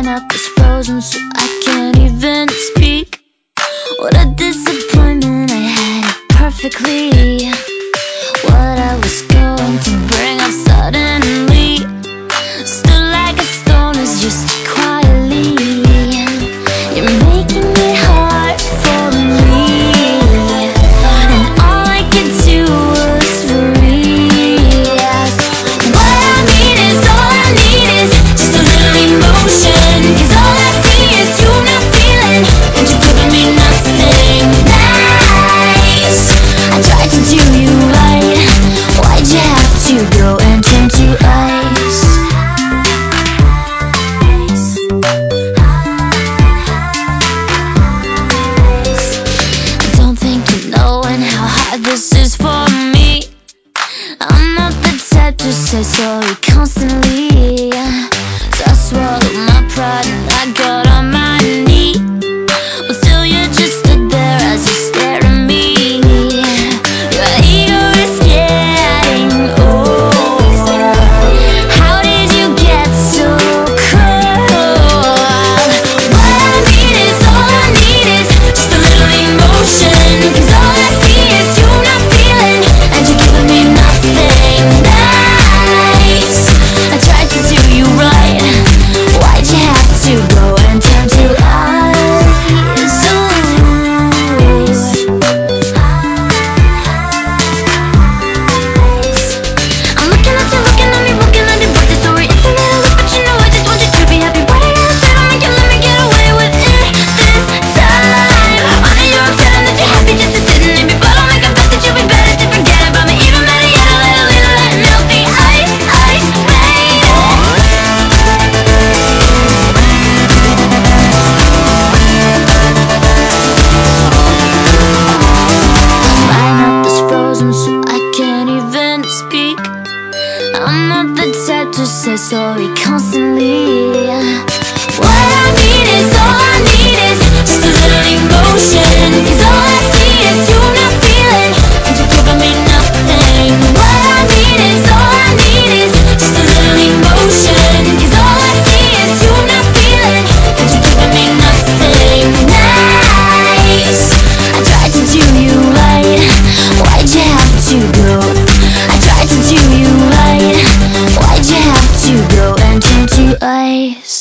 lineup is frozen so I can't even speak. What a disappointment, I had it perfectly. What I was going constantly. So I swallow my pride and I gotta speak. I'm not the type to say sorry constantly. eyes